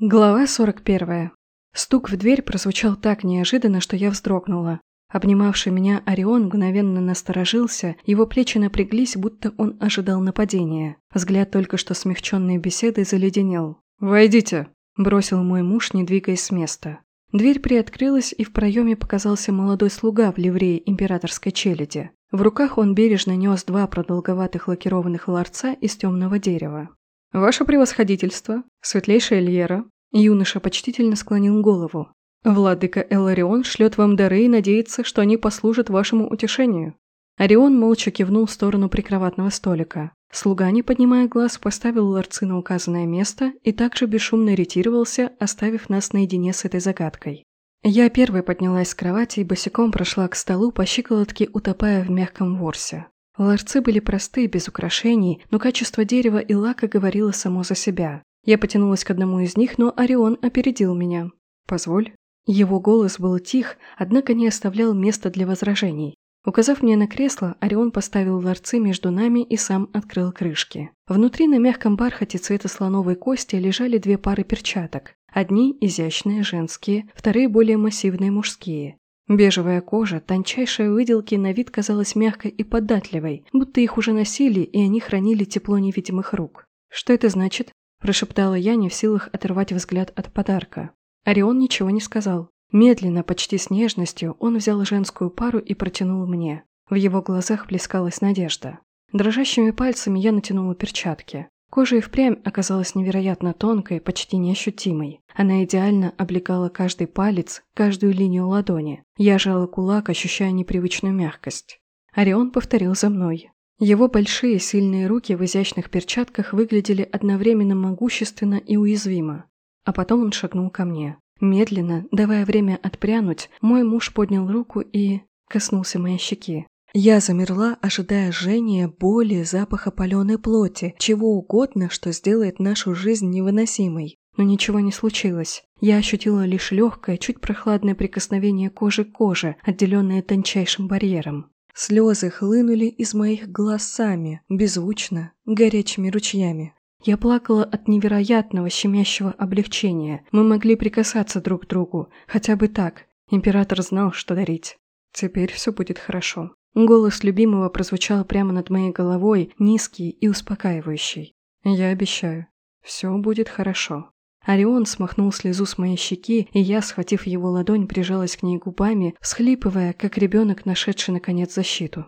Глава 41. Стук в дверь прозвучал так неожиданно, что я вздрогнула. Обнимавший меня Орион мгновенно насторожился, его плечи напряглись, будто он ожидал нападения. Взгляд только что смягченной беседой заледенел. «Войдите!» – бросил мой муж, не двигаясь с места. Дверь приоткрылась, и в проеме показался молодой слуга в ливрее императорской челяди. В руках он бережно нес два продолговатых лакированных ларца из темного дерева. «Ваше превосходительство, светлейшая Льера», юноша почтительно склонил голову. «Владыка Эларион шлет вам дары и надеется, что они послужат вашему утешению». Орион молча кивнул в сторону прикроватного столика. Слуга, не поднимая глаз, поставил ларцы на указанное место и также бесшумно ретировался, оставив нас наедине с этой загадкой. Я первой поднялась с кровати и босиком прошла к столу по щиколотке, утопая в мягком ворсе. Ларцы были простые, без украшений, но качество дерева и лака говорило само за себя. Я потянулась к одному из них, но Орион опередил меня. «Позволь». Его голос был тих, однако не оставлял места для возражений. Указав мне на кресло, Орион поставил ларцы между нами и сам открыл крышки. Внутри на мягком бархате цвета слоновой кости лежали две пары перчаток. Одни изящные, женские, вторые более массивные, мужские. Бежевая кожа, тончайшая выделки на вид казалась мягкой и податливой, будто их уже носили, и они хранили тепло невидимых рук. «Что это значит?» – прошептала я, не в силах оторвать взгляд от подарка. Орион ничего не сказал. Медленно, почти с нежностью, он взял женскую пару и протянул мне. В его глазах плескалась надежда. Дрожащими пальцами я натянула перчатки. Кожа и впрямь оказалась невероятно тонкой, почти неощутимой. Она идеально облегала каждый палец, каждую линию ладони. Я жала кулак, ощущая непривычную мягкость. Орион повторил за мной. Его большие сильные руки в изящных перчатках выглядели одновременно могущественно и уязвимо. А потом он шагнул ко мне. Медленно, давая время отпрянуть, мой муж поднял руку и коснулся моей щеки. Я замерла, ожидая жжения, боли, запаха паленой плоти, чего угодно, что сделает нашу жизнь невыносимой. Но ничего не случилось. Я ощутила лишь легкое, чуть прохладное прикосновение кожи к коже, отделенное тончайшим барьером. Слезы хлынули из моих глаз сами, беззвучно, горячими ручьями. Я плакала от невероятного щемящего облегчения. Мы могли прикасаться друг к другу, хотя бы так. Император знал, что дарить. Теперь все будет хорошо. Голос любимого прозвучал прямо над моей головой, низкий и успокаивающий. «Я обещаю, все будет хорошо». Орион смахнул слезу с моей щеки, и я, схватив его ладонь, прижалась к ней губами, всхлипывая, как ребенок, нашедший наконец защиту.